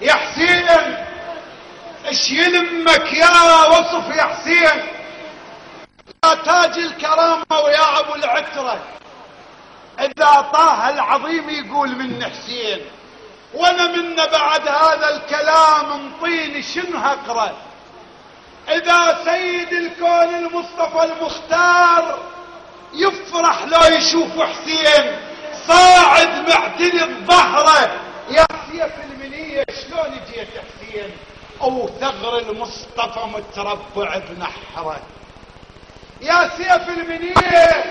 يا حسين اش يلمك يا وصف يا حسين يا تاج الكرامة ويا أبو العترة إذا طه العظيم يقول من حسين وأنا منا بعد هذا الكلام انطيني شنو اقرا إذا سيد الكون المصطفى المختار يفرح لو يشوف حسين صاعد معتني الظهره يا سيف المنيه شلون جيت حسين أو ثغر المصطفى متربع بنحره يا سيف المنيه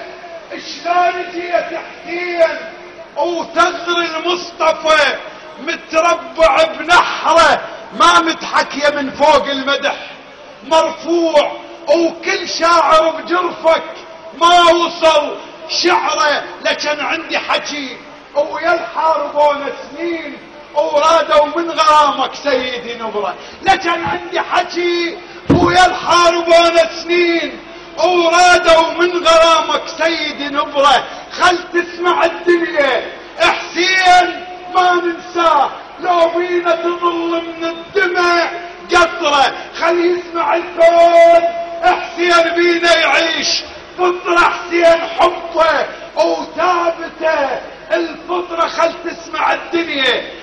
شلون جيت حسين أو ثغر المصطفى متربع بنحره ما متحكيه من فوق المدح. مرفوع. وكل شاعر بجرفك ما وصل شعره. لكن عندي حكي. ويا الحاربون سنين ورادوا من غرامك سيدي نبرة. لكن عندي حكي ويا الحاربون سنين. ورادوا من غرامك سيدي نبرة. خل تسمع الدنيا. حسين ما ننساه لو بينا تظل من الدمع قطرة. خل يسمع الكون حسين بينا يعيش. فطرة حسين حبه وثابته الفطرة خل تسمع الدنيا.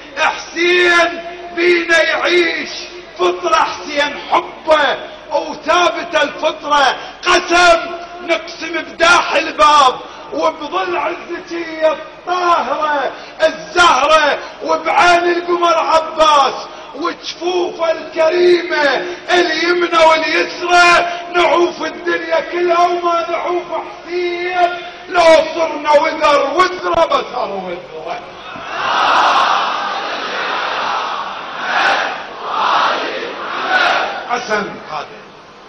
بينا يعيش فطرة حسين حبه وثابته الفطرة. قسم نقسم بداح الباب وبظل عزتي الطاهرة الزهرة وبعين القمر عباس وجفوفه الكريمة اليمنى واليسرى. نعوف الدنيا كلها وما نعوف حسين لو صرنا وذر وذرة بصر وذرة قسم هذا.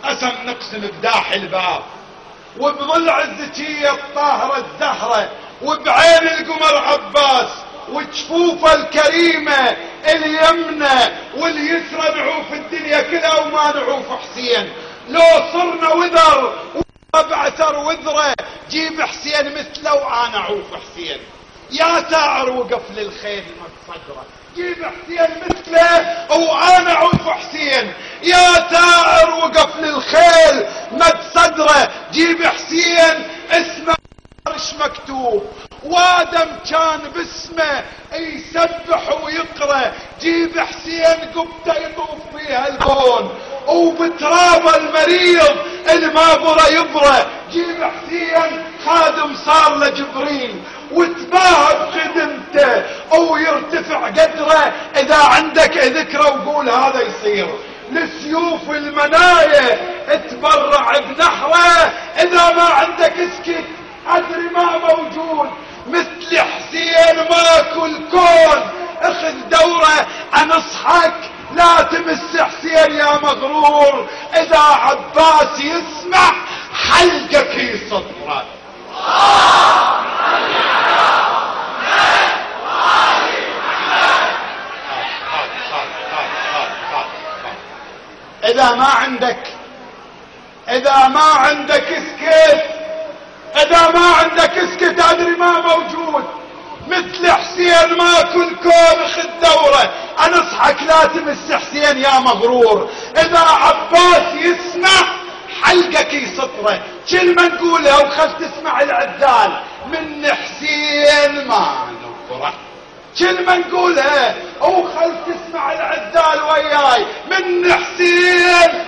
قسم نقسم بداح الباب. وبظل عزتي الطاهرة الزهرة. وبعين القمر عباس. وجفوفه الكريمة اليمنى واليسرى نعوف الدنيا كلها وما نعوف حسين. لو صرنا وذر وبعثر وذرة جيب حسين مثله وأنا أعوف حسين. يا تاعر وقف للخيل صدره. جيب حسين مثله وأنا اعوف حسين. يا تاعر وقف للخيل مد صدره جيب حسين اسمه عرش مكتوب. وادم كان باسمه يسبح ويقرأ. جيب حسين قبته يطوف فيها الكون وبتراب المريض المابرة يبرى جيب حسين خادم صار لجبريل وتباهى بخدمته أو يرتفع قدره إذا عندك ذكرى وقول هذا يصير. لسيوف المنايا تبرع بنحره إذا ما عندك اسكت. أدري ما موجود. مثل حسين ماكو الكون. أخذ دوره انصحك لا تمس حسين يا مغرور. إذا عباس يسمع حلقك يصدره إذا ما عندك إذا ما عندك اسكت إذا ما عندك اسكت أدري ما موجود. مثل حسين ما كل كون خد دوره. انصحك لا تمس حسين يا مغرور. إذا عباس يسمع حلقك يسطره كلمة نقولها وخل تسمع العدال من حسين ما نفرح كلمة نقولها وخل تسمع العدال وياي. من حسين.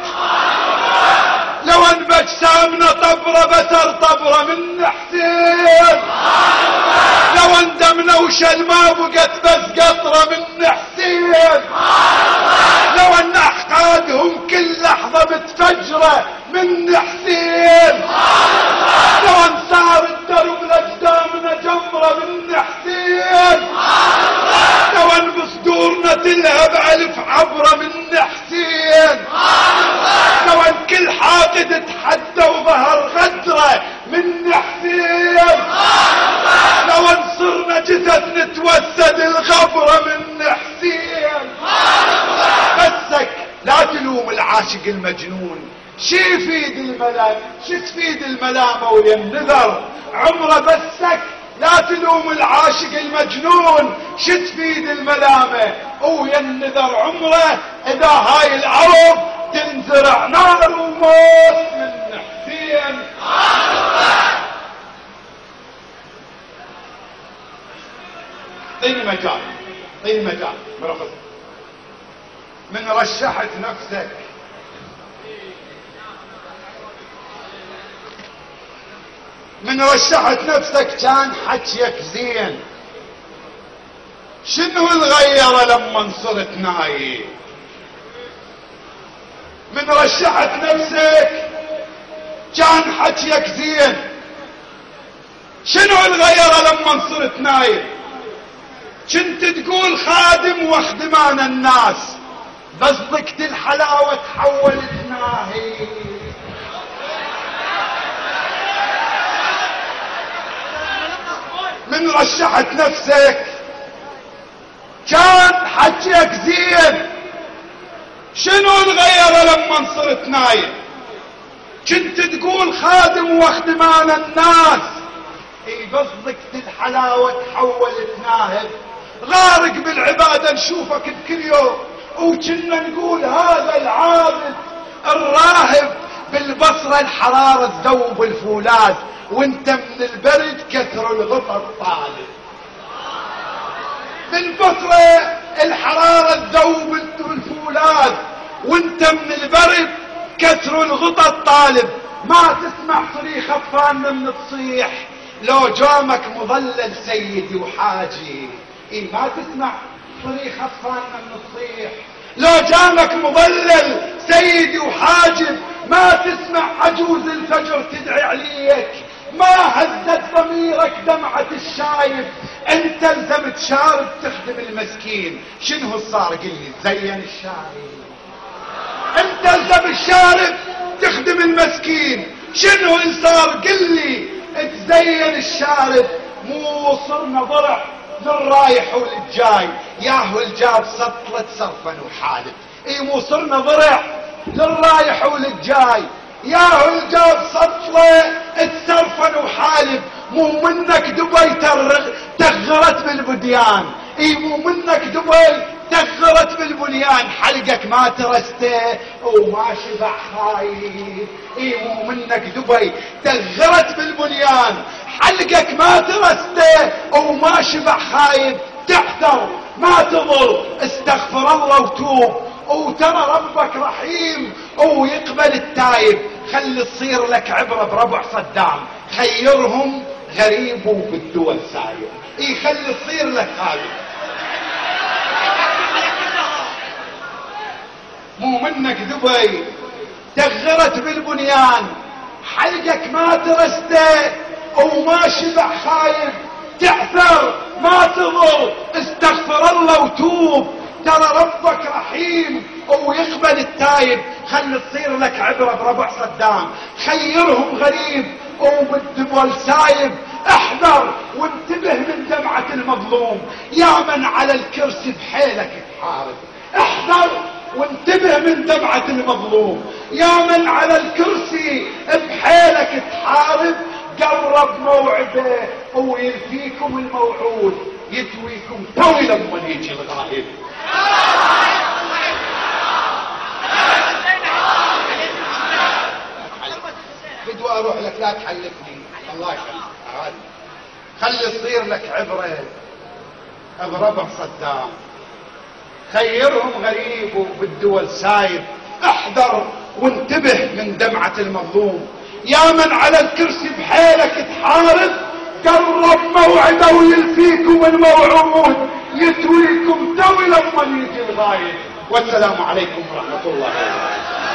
لو ان بجسامنا طبرة بتر طبرة. من حسين. لو ان دمنا وشل ما بقت بس قطرة. من حسين. لو أن أحقادهم كل لحظة متفجرة من حسين لو ان صار الدرب لاجدامنا جمرة من حسين لو ان بصدورنا تلهب ألف عبرة من حسين لو أن كل حاقد تحدى وظهر غدرة من حسين لو أن صرنا جثث نتوسد الغبرة من حسين بسك لا تلوم العاشق المجنون. شي يفيد الملام شي تفيد الملامة ويا النذر؟ عمرة بسك لا تلوم العاشق المجنون. شي تفيد الملامة وينذر عمرة إذا هاي الأرض تنزرع نار وموت من حسين. اعطيني مجال اعطيني مجال من رشحت نفسك من رشحت نفسك كان حكيك زين. شنو الغيرة لما صرت نايم؟ من رشحت نفسك كان حكيك زين. شنو الغيرة لما صرت نايم؟ كنت تقول خادم واخدمان الناس بس ضقت الحلاوة تحولت ناهي. من رشحت نفسك؟ كان حكيك زين. شنو الغيرة لما صرت نايم؟ كنت تقول خادم واخدمان الناس. اي ضقت الحلاوة تحولت ناهب غارق بالعبادة نشوفك بكل يوم. وكنا نقول هذا العابد الراهب. بالبصرة الحرارة تذوب الفولاذ وانت من البرد كثر الغطى الطالب. بالبصرة الحرارة تذوب الفولاذ وانت من البرد كثر الغطى الطالب. ما تسمع صريخ اطفالنا من تصيح لو جامك مظلل سيدي وحاجي. اي ما تسمع صريخ اطفالنا من تصيح لو جامك مظلل سيدي وحاجب. عجوز الفجر تدعي عليك. ما هزت ضميرك دمعة الشايب. انت الزمت شارب تخدم المسكين. شنو صار؟ قل لي زين الشارب. انت الزم الشارب تخدم المسكين. شنو صار؟ قل لي. تزين الشارب. مو صرنا ضرع للرايح وللجاي ياهو الجاب سطلت صرفا وحالف إي مو صرنا ضرع للرايح وللجاي ياهو الجاب سطلة تصرفا وحالف مو منك دبي تغرت بالبديان إي مو منك دبي تغرت بالبنيان. حلقك ما ترسته وما شبع خايف إي مو منك دبي تغرت بالبنيان. حلقك ما ترسته وما شبع خايف تحذر ما تضر. استغفر الله وتوب. وترى ربك رحيم ويقبل التايب خلي تصير لك عبرة بربع صدام. خيرهم غريب وبالدول ساير اي خلي تصير لك هذا مو منك دبي. تغرت بالبنيان. حلقك ما ترسته وما شبع خايف تعثر ما تضر. استغفر الله وتوب. ترى ربك رحيم ويقبل التايب. خل تصير لك عبرة بربع صدام. خيرهم غريب وبالدبل سايب. احذر وانتبه من دمعة المظلوم. يا من على الكرسي بحيلك تحارب. احذر وانتبه من دمعة المظلوم. يا من على الكرسي بحيلك تحارب. قرب موعده ويلفيكم الموعود. يتويكم توي لما يجي الغائب. بدو أروح لك لا تحلفني. الله يخليك. خلي يصير لك عبرة. بربع صدام. خيرهم غريب وبالدول ساير احذر وانتبه من دمعة المظلوم. يا من على الكرسي بحيلك تحارب قرب موعده ويلفيكم الموعود يتويكم توي لما يجي الغايب والسلام عليكم ورحمة الله وبركاته.